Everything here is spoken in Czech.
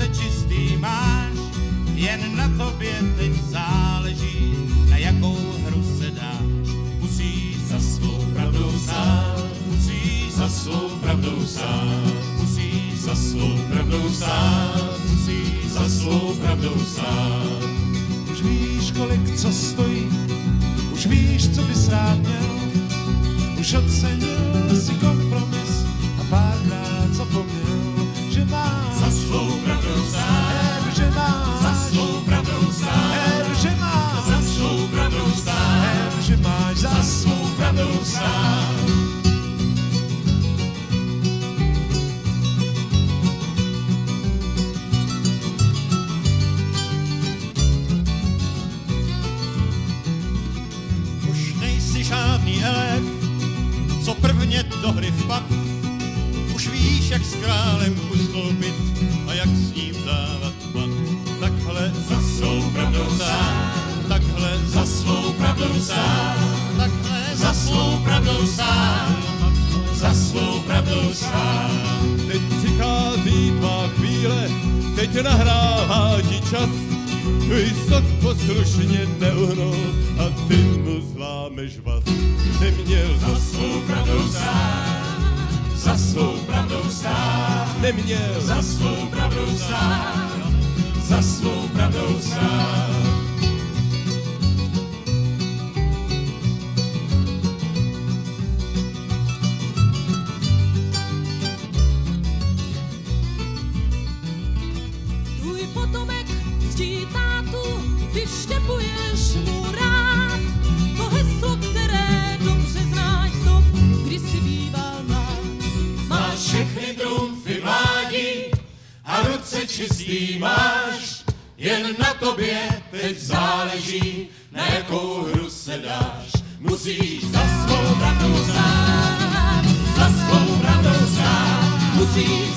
srdce čistý máš, jen na tobě teď záleží, na jakou hru se dáš. Musíš za svou pravdou stát, musíš za svou pravdou stát, musíš za svou pravdou stát, musíš za svou pravdou stát. Už víš, kolik co stojí, už víš, co bys rád měl, už ocenil svou pravdou stát. Už nejsi žádný elef, co prvně do hry vpad. Už víš, jak s králem ustoupit a jak s ním dávat pan. Takhle Za svou pravdou stát, takhle za svou pravdou za svou pravdou stát, za svou pravdou stát. Teď přichází tvá chvíle, teď nahrává ti čas. Tvůj sok poslušně neuhnul a ty mu zlámeš vás. Neměl Za svou pravdou stát, za svou pravdou stát, neměl za svou pravdou stát, za svou pravdou stát. Potomek ctí tátu, ty štěpuješ mu rád. To heslo, které dobře znáš, to kdysi býval náš. Máš všechny trumfy mládí a ruce čistý máš, jen na tobě teď záleží, na jakou hru se dáš. Musíš za svou pravdou stát, za svou pravdou stát, musíš